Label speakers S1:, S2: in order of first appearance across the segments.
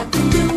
S1: I can do it.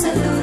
S1: salud.